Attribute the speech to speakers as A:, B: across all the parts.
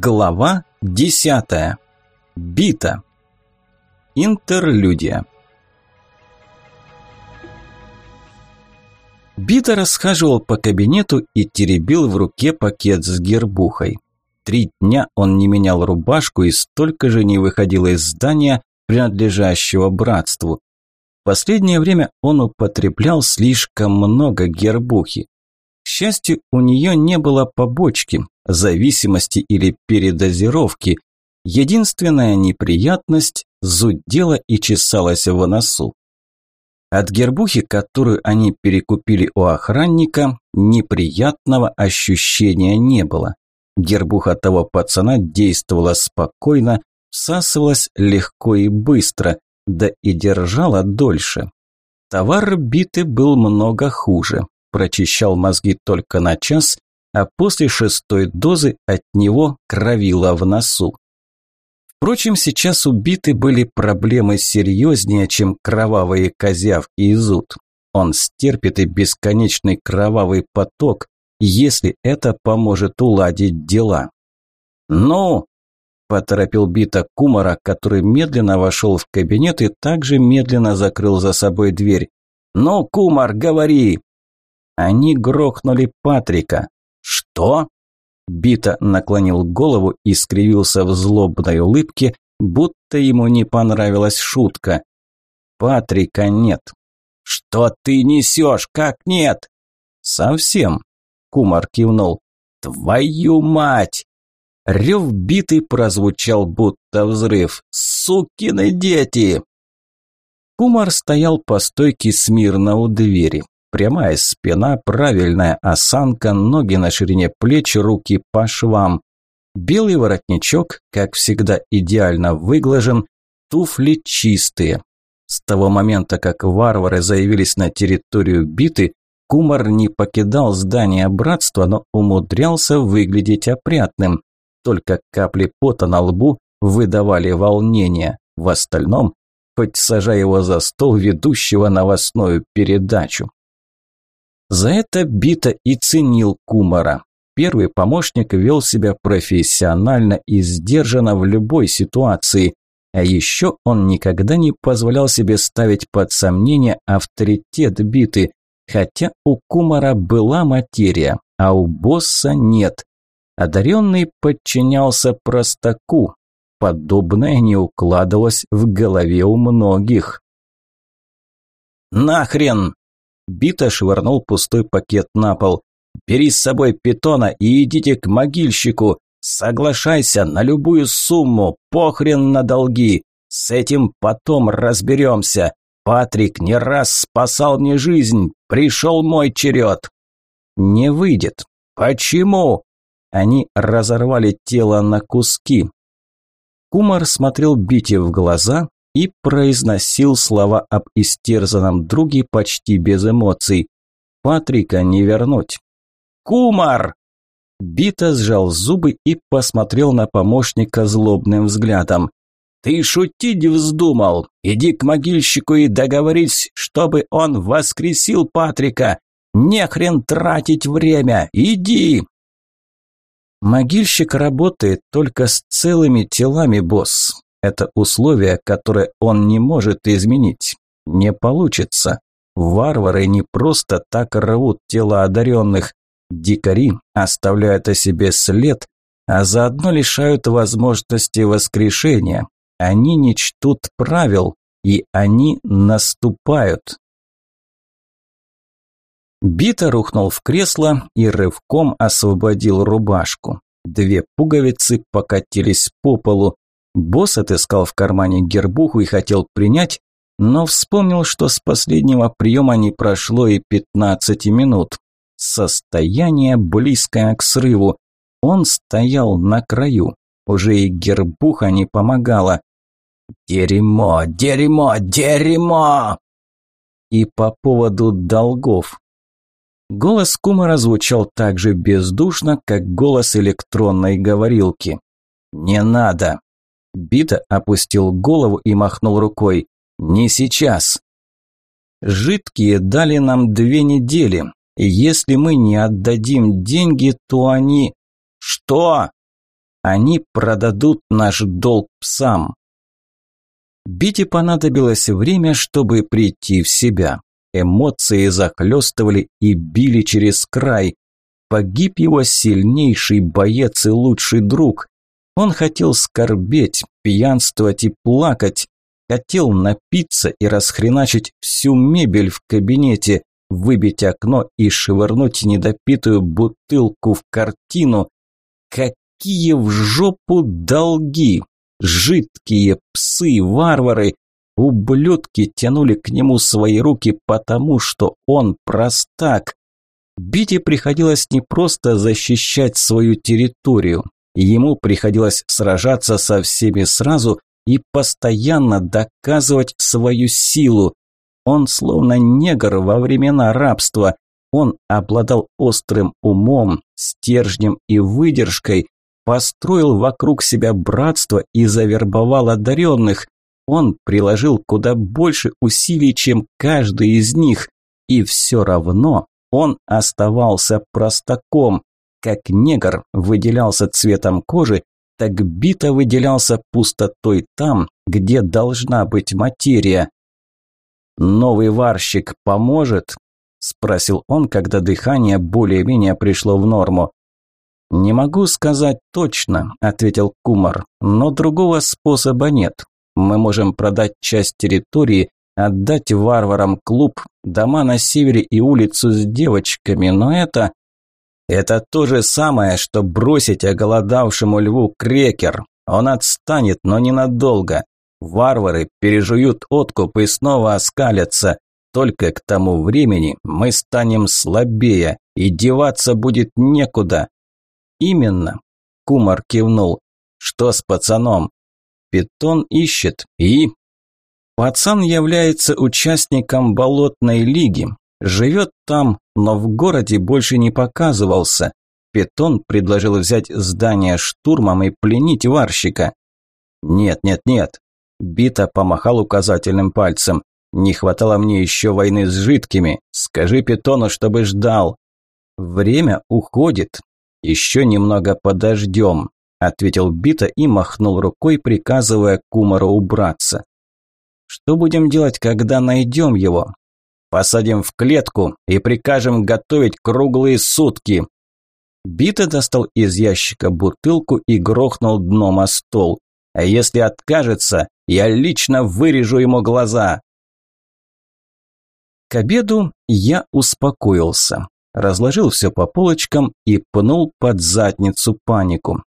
A: Глава десятая. Бита. Интерлюдия. Бита расхаживал по кабинету и теребил в руке пакет с гербухой. Три дня он не менял рубашку и столько же не выходил из здания, принадлежащего братству. В последнее время он употреблял слишком много гербухи. Счастью, у нее не было побочки, зависимости или передозировки. Единственная неприятность – зудела и чесалась в носу. От гербухи, которую они перекупили у охранника, неприятного ощущения не было. Гербуха того пацана действовала спокойно, всасывалась легко и быстро, да и держала дольше. Товар биты был много хуже, прочищал мозги только на час, а после шестой дозы от него кровило в носу. Впрочем, сейчас убиты были проблемы серьезнее, чем кровавые козявки и зуд. Он стерпит и бесконечный кровавый поток, если это поможет уладить дела. «Ну!» – поторопил Бита Кумара, который медленно вошел в кабинет и также медленно закрыл за собой дверь. «Ну, Кумар, говори!» Они грохнули Патрика. «Что?» Бита наклонил голову и скривился в злобной улыбке, будто ему не понравилась шутка. «Патрика нет». «Что ты несешь? Как нет?» «Совсем», – Кумар кивнул. «Твою мать!» Рев биты прозвучал, будто взрыв. «Сукины дети!» Кумар стоял по стойке смирно у двери. Прямая спина, правильная осанка, ноги на ширине плеч, руки по швам. Белый воротничок, как всегда, идеально выглажен, туфли чистые. С того момента, как варвары заявились на территорию биты, Кумар не покидал здание братства, но умудрялся выглядеть опрятным. Только капли пота на лбу выдавали волнение. В остальном, хоть сажай его за стол ведущего новостную передачу. За это Бита и ценил Кумара. Первый помощник вел себя профессионально и сдержанно в любой ситуации, а еще он никогда не позволял себе ставить под сомнение авторитет Биты, хотя у Кумара была материя, а у босса нет. Одаренный подчинялся простаку. Подобное не укладывалось в голове у многих. «Нахрен!» Бита швырнул пустой пакет на пол. «Бери с собой питона и идите к могильщику. Соглашайся на любую сумму, похрен на долги. С этим потом разберемся. Патрик не раз спасал мне жизнь. Пришел мой черед». «Не выйдет». «Почему?» Они разорвали тело на куски. Кумар смотрел Бите в глаза, и произносил слова об истерзанном друге почти без эмоций. Патрика не вернуть. «Кумар!» Бита сжал зубы и посмотрел на помощника злобным взглядом. «Ты шутить вздумал? Иди к могильщику и договорись, чтобы он воскресил Патрика. Не хрен тратить время, иди!» «Могильщик работает только с целыми телами, босс. Это условие, которое он не может изменить. Не получится. Варвары не просто так рвут тела одаренных. Дикари оставляют о себе след, а заодно лишают возможности воскрешения. Они не чтут правил, и они наступают. Бита рухнул в кресло и рывком освободил рубашку. Две пуговицы покатились по полу. Босс отыскал в кармане гербуху и хотел принять, но вспомнил, что с последнего приема не прошло и 15 минут. Состояние близкое к срыву. Он стоял на краю. Уже и гербуха не помогала. «Дерьмо, дерьмо, дерьмо!» И по поводу долгов. Голос Кумара звучал так же бездушно, как голос электронной говорилки. «Не надо!» Бита опустил голову и махнул рукой. «Не сейчас!» «Жидкие дали нам две недели. Если мы не отдадим деньги, то они...» «Что?» Они продадут наш долг псам. Бите понадобилось время, чтобы прийти в себя. Эмоции захлестывали и били через край. Погиб его сильнейший боец и лучший друг. Он хотел скорбеть, пьянствовать и плакать. Хотел напиться и расхреначить всю мебель в кабинете, выбить окно и швырнуть недопитую бутылку в картину. Какие в жопу долги! Жидкие псы, варвары, ублюдки тянули к нему свои руки, потому что он простак. Бите приходилось не просто защищать свою территорию, ему приходилось сражаться со всеми сразу и постоянно доказывать свою силу. Он словно негр во времена рабства. Он обладал острым умом, стержнем и выдержкой, построил вокруг себя братство и завербовал одаренных. Он приложил куда больше усилий, чем каждый из них, и все равно он оставался простаком. Как негр выделялся цветом кожи, так бита выделялся пустотой там, где должна быть материя. «Новый варщик поможет?» – спросил он, когда дыхание более-менее пришло в норму. «Не могу сказать точно», – ответил Кумар, – «но другого способа нет. Мы можем продать часть территории, отдать варварам клуб, дома на севере и улицу с девочками, но это...» «Это то же самое, что бросить оголодавшему льву крекер. Он отстанет, но ненадолго. Варвары пережуют откуп и снова оскалятся. Только к тому времени мы станем слабее, и деваться будет некуда. «Именно», – Кумар кивнул. «Что с пацаном?» «Питон ищет. И?» «Пацан является участником болотной лиги. Живет там, но в городе больше не показывался. Питон предложил взять здание штурмом и пленить варщика». «Нет, нет, нет». Бита помахал указательным пальцем. «Не хватало мне еще войны с жидкими. Скажи Питону, чтобы ждал». «Время уходит. «Еще немного подождем», – ответил Бита и махнул рукой, приказывая Кумару убраться. «Что будем делать, когда найдем его?» «Посадим в клетку и прикажем готовить круглые сутки». Бита достал из ящика бутылку и грохнул дном о стол. «А если откажется, я лично вырежу ему глаза». К обеду я успокоился разложил все по полочкам и пнул под задницу панику.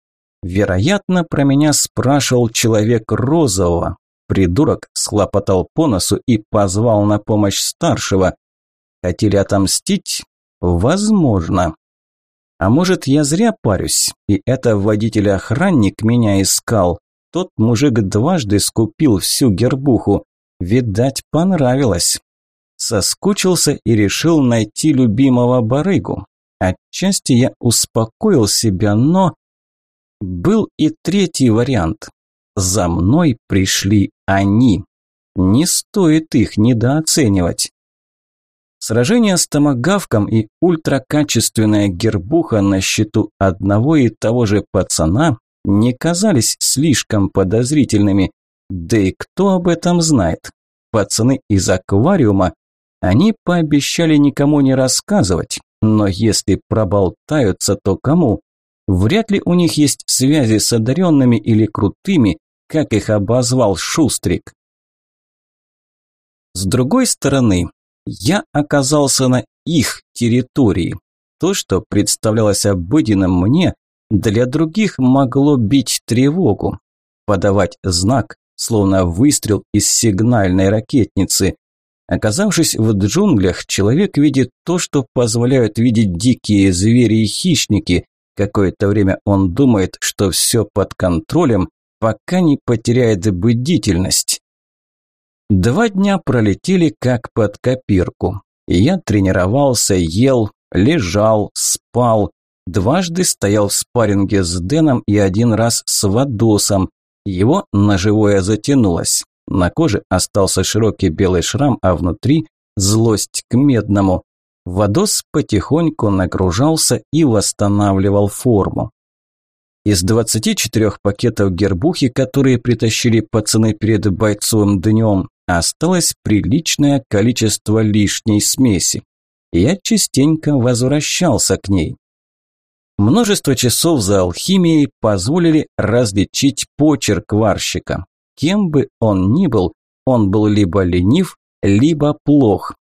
A: Вероятно, про меня спрашивал человек розового. Придурок схлопотал по носу и позвал на помощь старшего. Хотели отомстить? Возможно. А может, я зря парюсь, и это водитель-охранник меня искал. Тот мужик дважды скупил всю гербуху. Видать, понравилось соскучился и решил найти любимого барыгу. Отчасти я успокоил себя, но... Был и третий вариант. За мной пришли они. Не стоит их недооценивать. Сражение с томогавком и ультракачественная гербуха на счету одного и того же пацана не казались слишком подозрительными. Да и кто об этом знает? Пацаны из аквариума они пообещали никому не рассказывать, но если проболтаются, то кому? Вряд ли у них есть связи с одаренными или крутыми, как их обозвал Шустрик. С другой стороны, я оказался на их территории. То, что представлялось обыденным мне, для других могло бить тревогу, подавать знак, словно выстрел из сигнальной ракетницы. Оказавшись в джунглях, человек видит то, что позволяют видеть дикие звери и хищники. Какое-то время он думает, что все под контролем, пока не потеряет бдительность. Два дня пролетели как под копирку. Я тренировался, ел, лежал, спал. Дважды стоял в спарринге с Дэном и один раз с Вадосом. Его ножевое затянулось. На коже остался широкий белый шрам, а внутри злость к медному. Водос потихоньку нагружался и восстанавливал форму. Из 24 пакетов гербухи, которые притащили пацаны перед бойцовым днем, осталось приличное количество лишней смеси. Я частенько возвращался к ней. Множество часов за алхимией позволили различить почерк варщика. Кем бы он ни был, он был либо ленив, либо плох.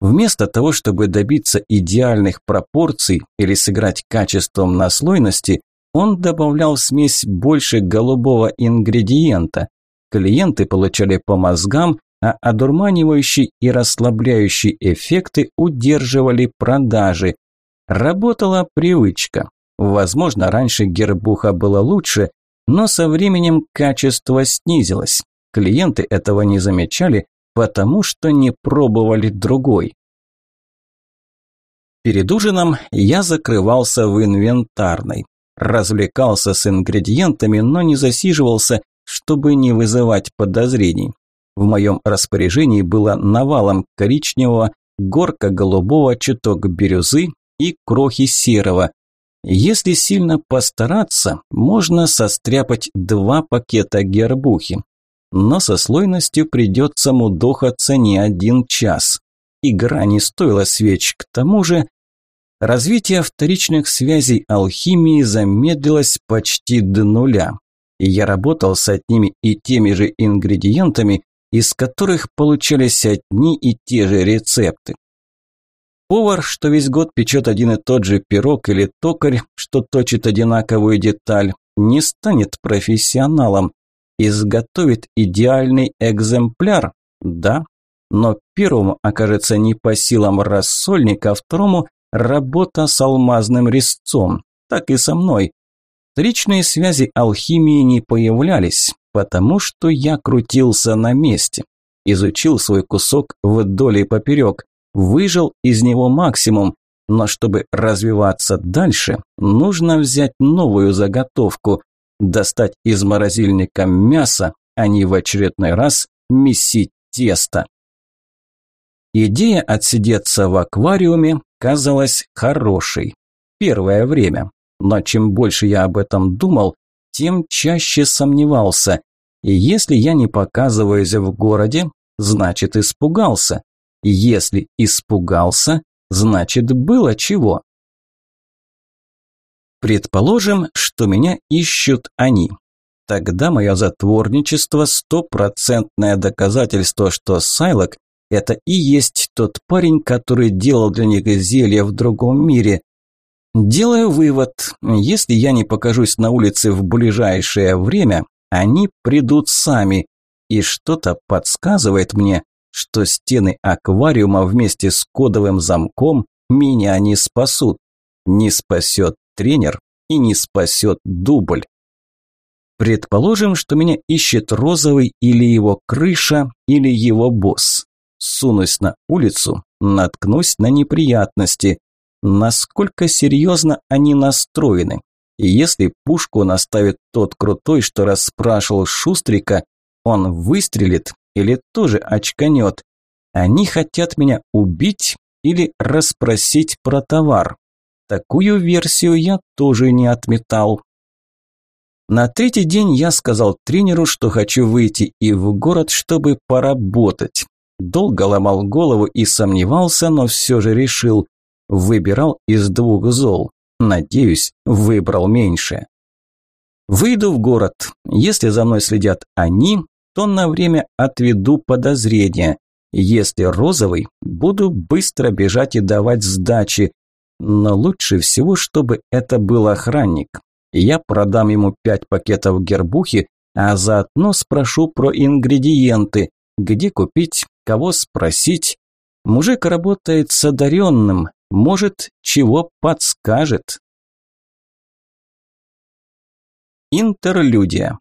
A: Вместо того, чтобы добиться идеальных пропорций или сыграть качеством наслойности, он добавлял в смесь больше голубого ингредиента. Клиенты получали по мозгам, а одурманивающие и расслабляющие эффекты удерживали продажи. Работала привычка. Возможно, раньше гербуха была лучше, но со временем качество снизилось. Клиенты этого не замечали, потому что не пробовали другой. Перед ужином я закрывался в инвентарной. Развлекался с ингредиентами, но не засиживался, чтобы не вызывать подозрений. В моем распоряжении было навалом коричневого, горка голубого, чуток бирюзы и крохи серого. Если сильно постараться, можно состряпать два пакета гербухи. Но со слойностью придется мудохаться не один час. Игра не стоила свеч, к тому же развитие вторичных связей алхимии замедлилось почти до нуля. И я работал с одними и теми же ингредиентами, из которых получались одни и те же рецепты. Повар, что весь год печет один и тот же пирог, или токарь, что точит одинаковую деталь, не станет профессионалом. Изготовит идеальный экземпляр, да, но первому окажется не по силам рассольника, а второму – работа с алмазным резцом. Так и со мной. Вторичные связи алхимии не появлялись, потому что я крутился на месте. Изучил свой кусок вдоль и поперек, выжил из него максимум, но чтобы развиваться дальше, нужно взять новую заготовку, достать из морозильника мясо, а не в очередной раз месить тесто. Идея отсидеться в аквариуме казалась хорошей. Первое время. Но чем больше я об этом думал, тем чаще сомневался. И если я не показываюсь в городе, значит испугался. И если испугался, значит было чего. Предположим, что меня ищут они. Тогда мое затворничество – стопроцентное доказательство, что Сайлок – это и есть тот парень, который делал для них зелье в другом мире. Делаю вывод, если я не покажусь на улице в ближайшее время, они придут сами, и что-то подсказывает мне, что стены аквариума вместе с кодовым замком меня не спасут. Не спасет тренер и не спасет дубль. Предположим, что меня ищет розовый или его крыша, или его босс. Сунусь на улицу, наткнусь на неприятности насколько серьезно они настроены. И если пушку наставит тот крутой, что расспрашивал Шустрика, он выстрелит или тоже очканет. Они хотят меня убить или расспросить про товар. Такую версию я тоже не отметал. На третий день я сказал тренеру, что хочу выйти и в город, чтобы поработать. Долго ломал голову и сомневался, но все же решил. Выбирал из двух зол. Надеюсь, выбрал меньше. Выйду в город. Если за мной следят они, то на время отведу подозрения. Если розовый, буду быстро бежать и давать сдачи. Но лучше всего, чтобы это был охранник. Я продам ему пять пакетов гербухи, а заодно спрошу про ингредиенты, где купить, кого спросить. Мужик работает с одаренным, может, чего подскажет. Интерлюдия.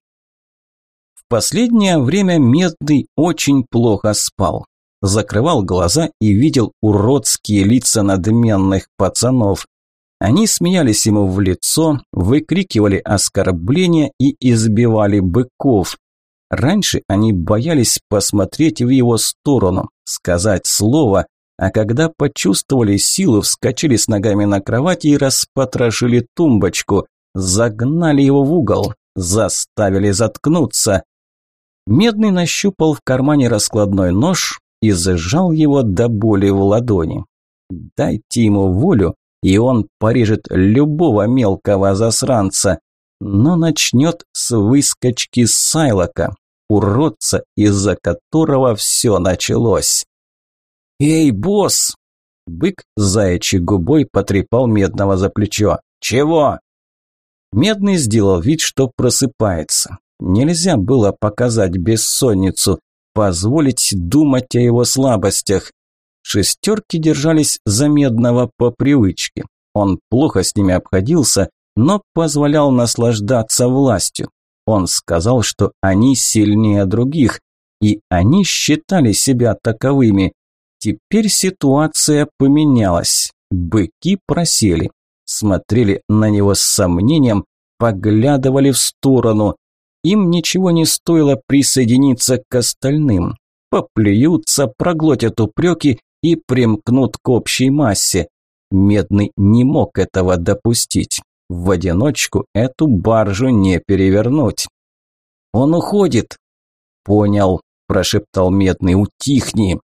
A: В последнее время Медный очень плохо спал. Закрывал глаза и видел уродские лица надменных пацанов. Они смеялись ему в лицо, выкрикивали оскорбления и избивали быков. Раньше они боялись посмотреть в его сторону, сказать слово, а когда почувствовали силу, вскочили с ногами на кровати и распотрошили тумбочку. загнали его в угол, заставили заткнуться. Медный нащупал в кармане раскладной нож и зажал его до боли в ладони. Дайте ему волю, и он порежет любого мелкого засранца, но начнет с выскочки Сайлока, уродца, из-за которого все началось. «Эй, босс!» Бык заячьей губой потрепал Медного за плечо. «Чего?» Медный сделал вид, что просыпается. Нельзя было показать бессонницу, позволить думать о его слабостях. Шестерки держались за Медного по привычке. Он плохо с ними обходился, но позволял наслаждаться властью. Он сказал, что они сильнее других, и они считали себя таковыми. Теперь ситуация поменялась. Быки просели, смотрели на него с сомнением, поглядывали в сторону. Им ничего не стоило присоединиться к остальным. Поплюются, проглотят упреки и примкнут к общей массе. Медный не мог этого допустить. В одиночку эту баржу не перевернуть. Он уходит. Понял, прошептал Медный, утихни.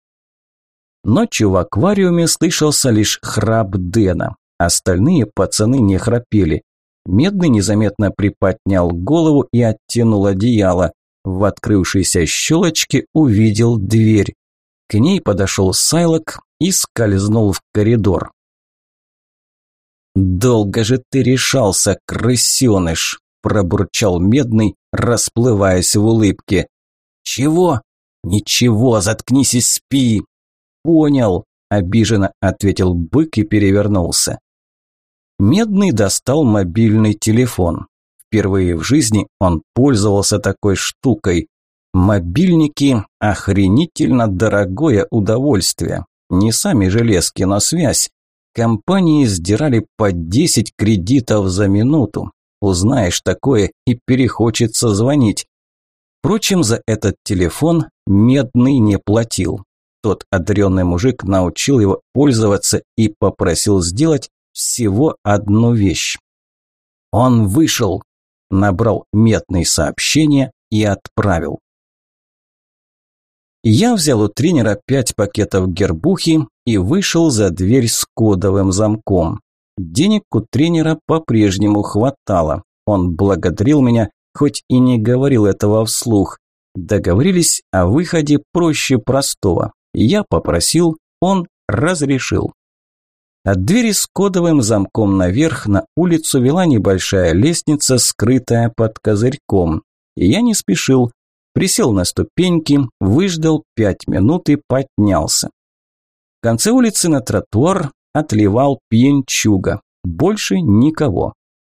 A: Ночью в аквариуме слышался лишь храп Дэна. Остальные пацаны не храпели. Медный незаметно приподнял голову и оттянул одеяло. В открывшейся щелочке увидел дверь. К ней подошел Сайлок и скользнул в коридор. «Долго же ты решался, крысеныш!» – пробурчал Медный, расплываясь в улыбке. «Чего?» «Ничего, заткнись и спи!» «Понял!» – обиженно ответил бык и перевернулся. Медный достал мобильный телефон. Впервые в жизни он пользовался такой штукой. Мобильники – охренительно дорогое удовольствие. Не сами железки, но связь. Компании сдирали по 10 кредитов за минуту. Узнаешь такое и перехочется звонить. Впрочем, за этот телефон Медный не платил. Тот одаренный мужик научил его пользоваться и попросил сделать всего одну вещь. Он вышел, набрал Медный сообщение и отправил. Я взял у тренера пять пакетов гербухи и вышел за дверь с кодовым замком. Денег у тренера по-прежнему хватало. Он благодарил меня, хоть и не говорил этого вслух. Договорились о выходе проще простого. Я попросил, он разрешил. От двери с кодовым замком наверх на улицу вела небольшая лестница, скрытая под козырьком. Я не спешил, Присел на ступеньки, выждал пять минут и поднялся. В конце улицы на тротуар отливал пьянчуга. Больше никого.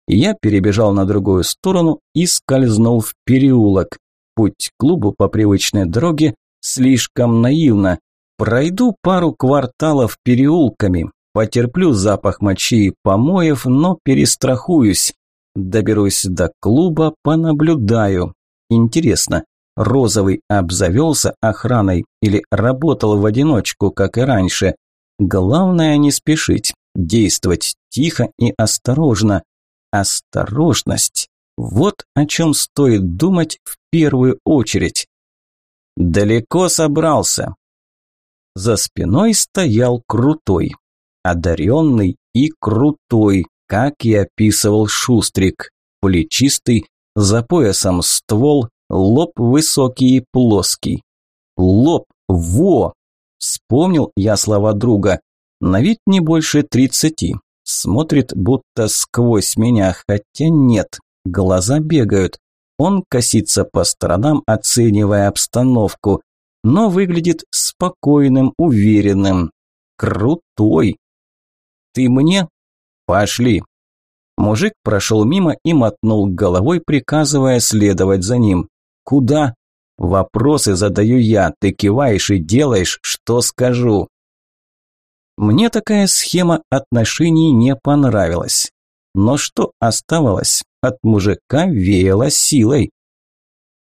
A: Я перебежал на другую сторону и скользнул в переулок. Путь к клубу по привычной дороге слишком наивно. Пройду пару кварталов переулками, потерплю запах мочи и помоев, но перестрахуюсь. Доберусь до клуба, понаблюдаю. Интересно, Розовый обзавелся охраной или работал в одиночку, как и раньше. Главное не спешить, действовать тихо и осторожно. Осторожность – вот о чем стоит думать в первую очередь. Далеко собрался. За спиной стоял крутой, одаренный и крутой, как и описывал Шустрик, плечистый, за поясом ствол, Лоб высокий и плоский. Лоб, во! Вспомнил я слова друга. На вид не больше тридцати. Смотрит будто сквозь меня, хотя нет. Глаза бегают. Он косится по сторонам, оценивая обстановку, но выглядит спокойным, уверенным. Крутой. Ты мне? Пошли. Мужик прошел мимо и мотнул головой, приказывая следовать за ним. Куда? Вопросы задаю я, ты киваешь и делаешь, что скажу. Мне такая схема отношений не понравилась. Но что оставалось? От мужика веяло силой.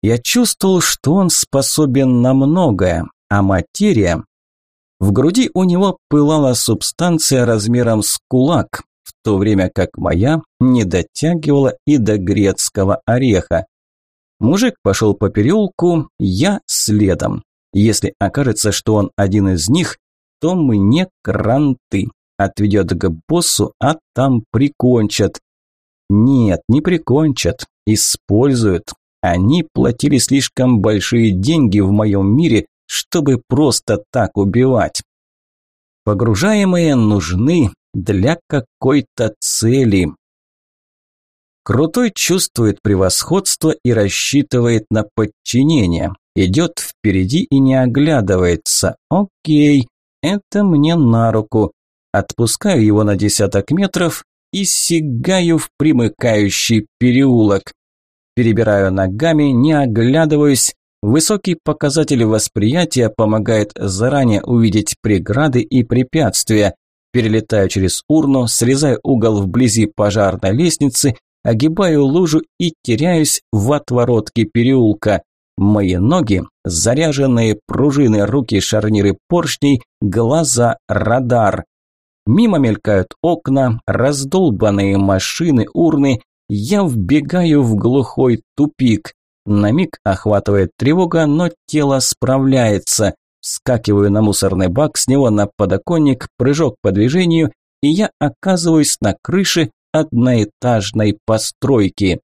A: Я чувствовал, что он способен на многое, а материя... В груди у него пылала субстанция размером с кулак, в то время как моя не дотягивала и до грецкого ореха. Мужик пошел по переулку, я следом. Если окажется, что он один из них, то мне кранты. Отведет к боссу, а там прикончат. Нет, не прикончат, используют. Они платили слишком большие деньги в моем мире, чтобы просто так убивать. Погружаемые нужны для какой-то цели. Крутой чувствует превосходство и рассчитывает на подчинение. Идет впереди и не оглядывается. Окей, это мне на руку. Отпускаю его на десяток метров и сигаю в примыкающий переулок. Перебираю ногами, не оглядываюсь. Высокий показатель восприятия помогает заранее увидеть преграды и препятствия. Перелетаю через урну, срезаю угол вблизи пожарной лестницы, огибаю лужу и теряюсь в отворотке переулка. Мои ноги, заряженные пружины, руки, шарниры поршней, глаза, радар. Мимо мелькают окна, раздолбанные машины, урны. Я вбегаю в глухой тупик. На миг охватывает тревога, но тело справляется. Скакиваю на мусорный бак, с него на подоконник, прыжок по движению, и я оказываюсь на крыше одноэтажной постройки.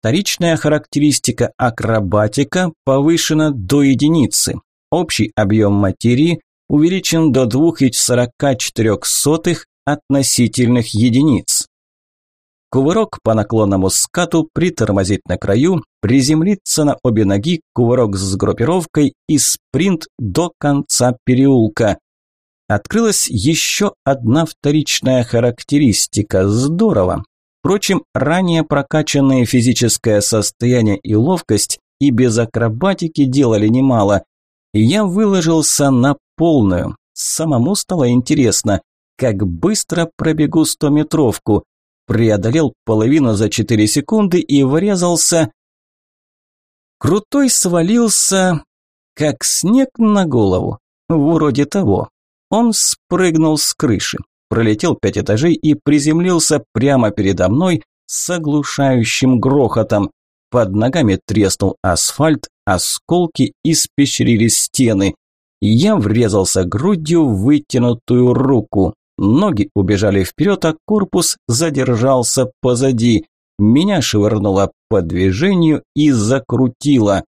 A: Вторичная характеристика акробатика повышена до единицы. Общий объем материи увеличен до 2,44 относительных единиц. Кувырок по наклонному скату, притормозить на краю, приземлиться на обе ноги, кувырок с группировкой и спринт до конца переулка. Открылась еще одна вторичная характеристика. Здорово. Впрочем, ранее прокачанное физическое состояние и ловкость и без акробатики делали немало. Я выложился на полную. Самому стало интересно, как быстро пробегу стометровку. Преодолел половину за 4 секунды и врезался. Крутой свалился, как снег на голову. Вроде того. Он спрыгнул с крыши, пролетел пять этажей и приземлился прямо передо мной с оглушающим грохотом. Под ногами треснул асфальт, осколки испещрили стены. Я врезался грудью в вытянутую руку. Ноги убежали вперед, а корпус задержался позади. Меня швырнуло по движению и закрутило.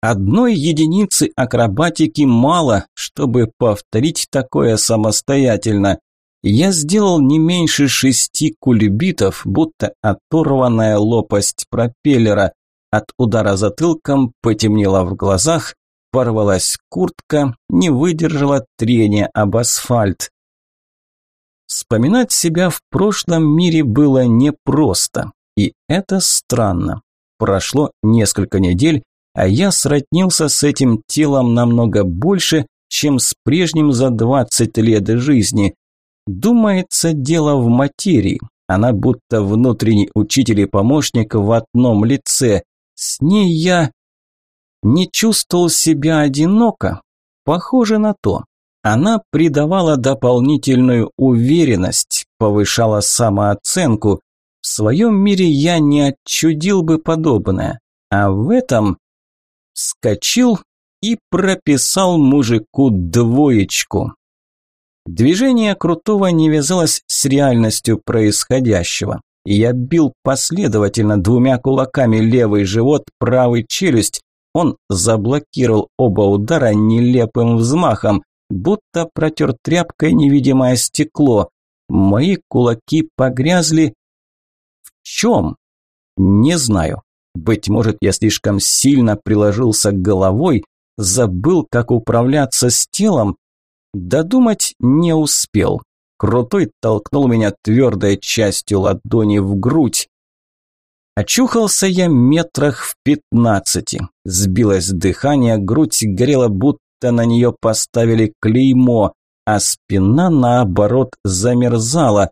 A: Одной единицы акробатики мало, чтобы повторить такое самостоятельно. Я сделал не меньше шести кульбитов, будто оторванная лопасть пропеллера. От удара затылком потемнело в глазах, порвалась куртка, не выдержала трения об асфальт. Вспоминать себя в прошлом мире было непросто, и это странно. Прошло несколько недель, а я сроднился с этим телом намного больше, чем с прежним за 20 лет жизни. Думается, дело в материи. Она будто внутренний учитель и помощник в одном лице. С ней я не чувствовал себя одиноко. Похоже на то. Она придавала дополнительную уверенность, повышала самооценку. В своем мире я не отчудил бы подобное. А в этом вскочил и прописал мужику двоечку. Движение Крутого не вязалось с реальностью происходящего. Я бил последовательно двумя кулаками левый живот, правый челюсть. Он заблокировал оба удара нелепым взмахом, будто протер тряпкой невидимое стекло. Мои кулаки погрязли. В чем? Не знаю. Быть может, я слишком сильно приложился головой, забыл, как управляться с телом. Додумать не успел. Крутой толкнул меня твердой частью ладони в грудь. Очухался я метрах в пятнадцати. Сбилось дыхание, грудь горела, будто на нее поставили клеймо, а спина, наоборот, замерзала.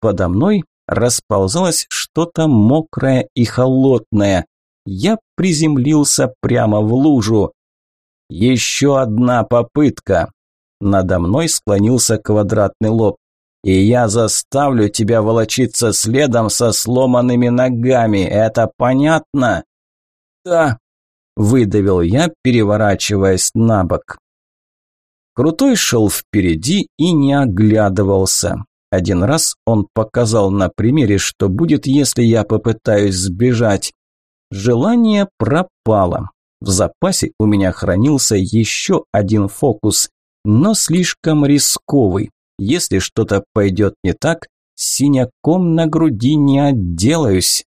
A: Подо мной расползалось что-то мокрое и холодное. Я приземлился прямо в лужу. Еще одна попытка. Надо мной склонился квадратный лоб. и я заставлю тебя волочиться следом со сломанными ногами. Это понятно?» «Да», – выдавил я, переворачиваясь на бок. Крутой шел впереди и не оглядывался. Один раз он показал на примере, что будет, если я попытаюсь сбежать. Желание пропало. В запасе у меня хранился еще один фокус, но слишком рисковый. Если что-то пойдет не так, синяком на груди не отделаюсь.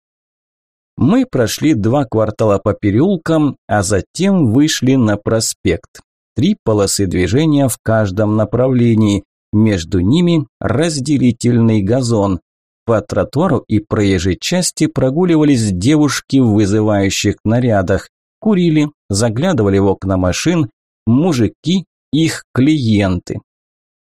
A: Мы прошли два квартала по переулкам, а затем вышли на проспект. Три полосы движения в каждом направлении, между ними разделительный газон. По тротуару и проезжей части прогуливались девушки в вызывающих нарядах, курили, заглядывали в окна машин, мужики, их клиенты.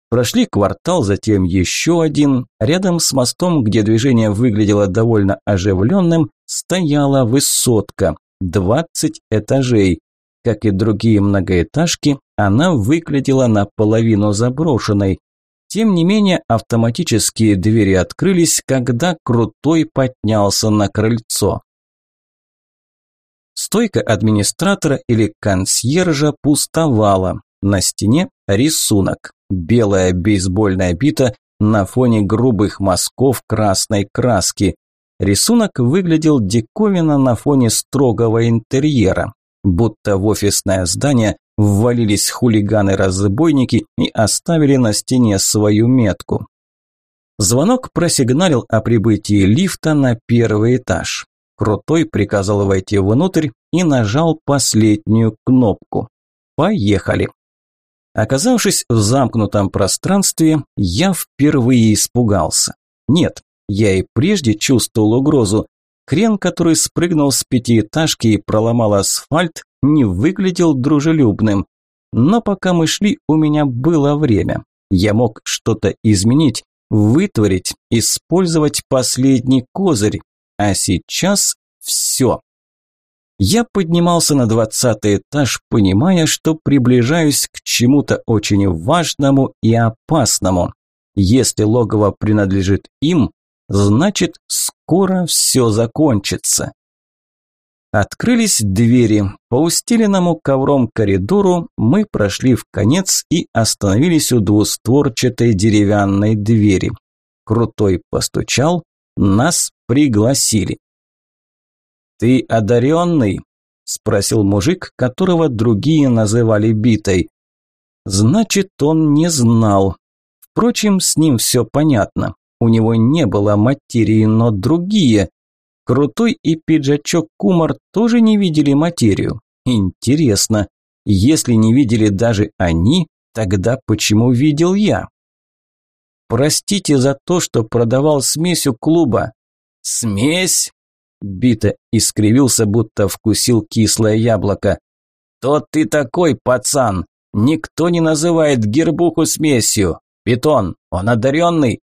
A: Прошли квартал, затем еще один. Рядом с мостом, где движение выглядело довольно оживленным, стояла высотка, 20 этажей. Как и другие многоэтажки, она выглядела наполовину заброшенной. Тем не менее, автоматические двери открылись, когда Крутой поднялся на крыльцо. Стойка администратора или консьержа пустовала. На стене рисунок. Белая бейсбольная бита на фоне грубых мазков красной краски. Рисунок выглядел диковинно на фоне строгого интерьера, будто в офисное здание ввалились хулиганы-разбойники и оставили на стене свою метку. Звонок просигналил о прибытии лифта на первый этаж. Крутой приказал войти внутрь и нажал последнюю кнопку. Поехали. Оказавшись в замкнутом пространстве, я впервые испугался. Нет, я и прежде чувствовал угрозу. Хрен, который спрыгнул с пятиэтажки и проломал асфальт, не выглядел дружелюбным. Но пока мы шли, у меня было время. Я мог что-то изменить, вытворить, использовать последний козырь. А сейчас все. Я поднимался на двадцатый этаж, понимая, что приближаюсь к чему-то очень важному и опасному. Если логово принадлежит им, значит скоро все закончится. Открылись двери. По устеленному ковром коридору мы прошли в конец и остановились у двустворчатой деревянной двери. Крутой постучал, нас пригласили. «Ты одаренный?» – спросил мужик, которого другие называли битой. Значит, он не знал. Впрочем, с ним все понятно. У него не было материи, но другие. Крутой и пиджачок Кумар тоже не видели материю. Интересно, если не видели даже они, тогда почему видел я? Простите за то, что продавал смесь у клуба. Смесь? Бита искривился, будто вкусил кислое яблоко. «То ты такой, пацан! Никто не называет гербуху смесью! Питон, он одаренный?»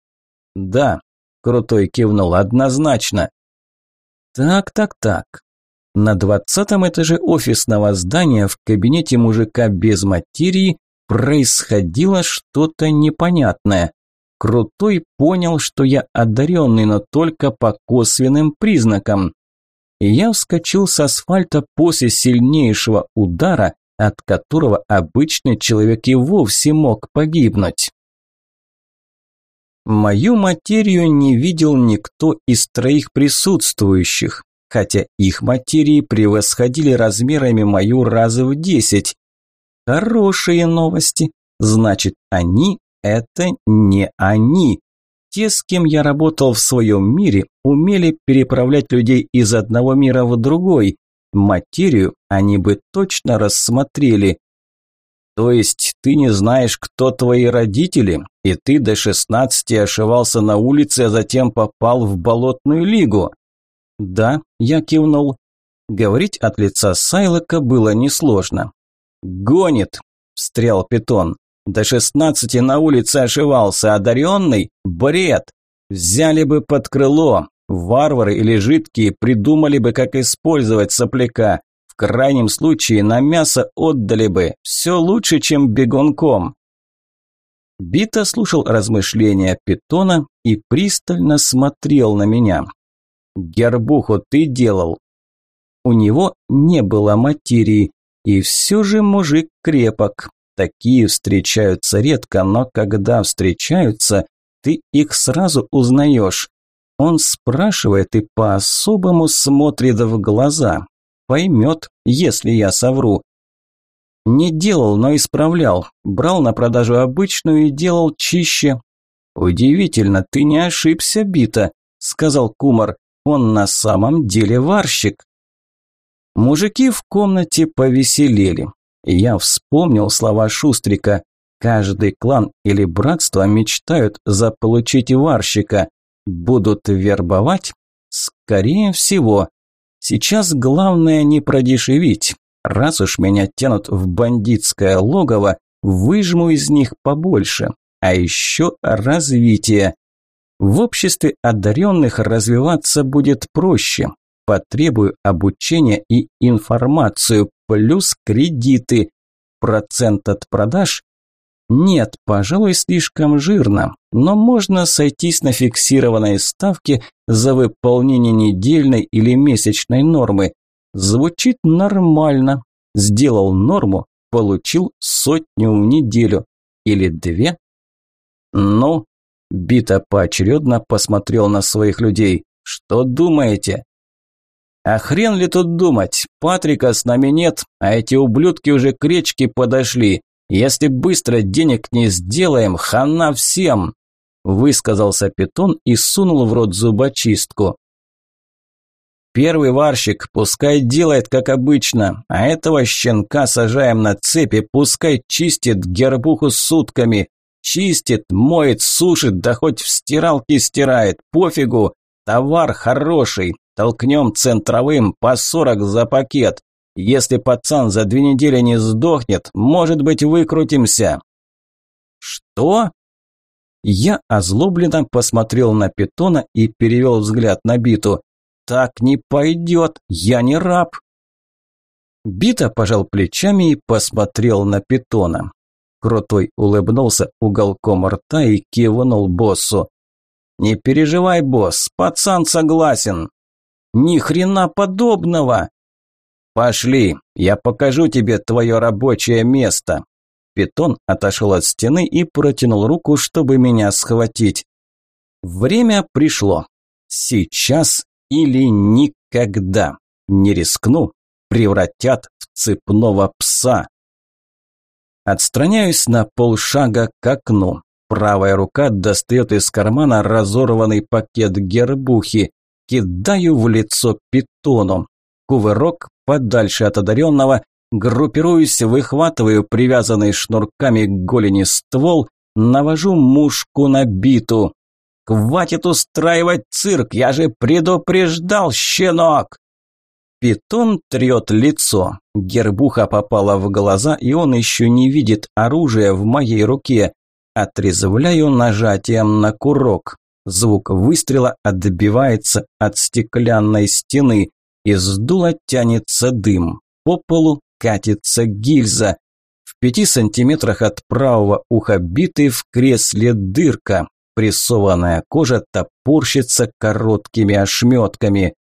A: «Да», – Крутой кивнул, – «однозначно. Так, так, так. На двадцатом этаже офисного здания в кабинете мужика без материи происходило что-то непонятное. Крутой понял, что я одаренный, но только по косвенным признакам. И я вскочил с асфальта после сильнейшего удара, от которого обычный человек и вовсе мог погибнуть. Мою материю не видел никто из троих присутствующих, хотя их материи превосходили размерами мою раза в десять. Хорошие новости. Значит, они – это не они. Те, с кем я работал в своем мире, умели переправлять людей из одного мира в другой. Материю они бы точно рассмотрели, то есть ты не знаешь, кто твои родители, и ты до шестнадцати ошивался на улице, а затем попал в болотную лигу? Да, я кивнул. Говорить от лица Сайлока было несложно. Гонит, встрял Питон. До шестнадцати на улице ошивался, одаренный? Бред! Взяли бы под крыло. Варвары или жидкие придумали бы, как использовать сопляка. В крайнем случае на мясо отдали бы. Все лучше, чем бегунком. Бита слушал размышления питона и пристально смотрел на меня. «Гербуху ты делал?» У него не было материи, и все же мужик крепок. Такие встречаются редко, но когда встречаются, ты их сразу узнаешь. Он спрашивает и по-особому смотрит в глаза. Поймет, если я совру. Не делал, но исправлял. Брал на продажу обычную и делал чище. Удивительно, ты не ошибся, Бита, сказал Кумар. Он на самом деле варщик. Мужики в комнате повеселели. Я вспомнил слова Шустрика. Каждый клан или братство мечтают заполучить варщика. Будут вербовать? Скорее всего. Сейчас главное не продешевить. Раз уж меня тянут в бандитское логово, выжму из них побольше. А еще развитие. В обществе одаренных развиваться будет проще. Потребую обучения и информацию, плюс кредиты. Процент от продаж? Нет, пожалуй, слишком жирно, но можно сойтись на фиксированной ставке за выполнение недельной или месячной нормы. Звучит нормально. Сделал норму, получил сотню в неделю. Или две. Ну, Бита поочередно посмотрел на своих людей. Что думаете? А хрен ли тут думать? Патрика с нами нет, а эти ублюдки уже к речке подошли. Если быстро денег не сделаем, хана всем, высказался Питон и сунул в рот зубочистку. Первый варщик пускай делает как обычно, а этого щенка сажаем на цепи, пускай чистит гербуху сутками. Чистит, моет, сушит, да хоть в стиралке стирает, пофигу. Товар хороший, толкнем центровым по сорок за пакет. Если пацан за две недели не сдохнет, может быть, выкрутимся. Что? Я озлобленно посмотрел на питона и перевел взгляд на биту. Так не пойдет, я не раб. Бита пожал плечами и посмотрел на питона. Крутой улыбнулся уголком рта и кивнул боссу. «Не переживай, босс, пацан согласен». «Ни хрена подобного!» «Пошли, я покажу тебе твое рабочее место». Питон отошел от стены и протянул руку, чтобы меня схватить. Время пришло. Сейчас или никогда. Не рискну, превратят в цепного пса. Отстраняюсь на полшага к окну. Правая рука достает из кармана разорванный пакет гербухи. Кидаю в лицо питону. Кувырок подальше от одаренного. Группируюсь, выхватываю привязанный шнурками к голени ствол, навожу мушку на биту. «Хватит устраивать цирк, я же предупреждал, щенок!» Питон трет лицо. Гербуха попала в глаза, и он еще не видит оружия в моей руке. Отрезвляю нажатием на курок. Звук выстрела отбивается от стеклянной стены. Из дула тянется дым. По полу катится гильза. В пяти сантиметрах от правого уха биты в кресле дырка. Прессованная кожа топорщится короткими ошметками.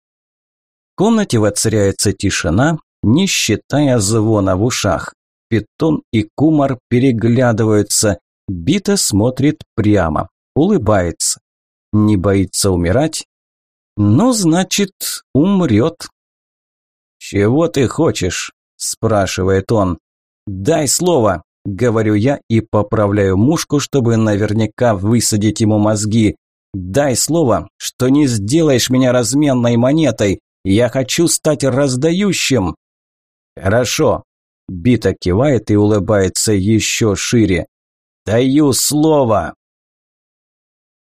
A: В комнате воцаряется тишина, не считая звона в ушах. Питон и Кумар переглядываются. Бита смотрит прямо, улыбается. Не боится умирать? Ну, значит, умрет. «Чего ты хочешь?» – спрашивает он. «Дай слово», – говорю я и поправляю мушку, чтобы наверняка высадить ему мозги. «Дай слово, что не сделаешь меня разменной монетой. Я хочу стать раздающим». «Хорошо», – Бита кивает и улыбается еще шире. «Даю слово!»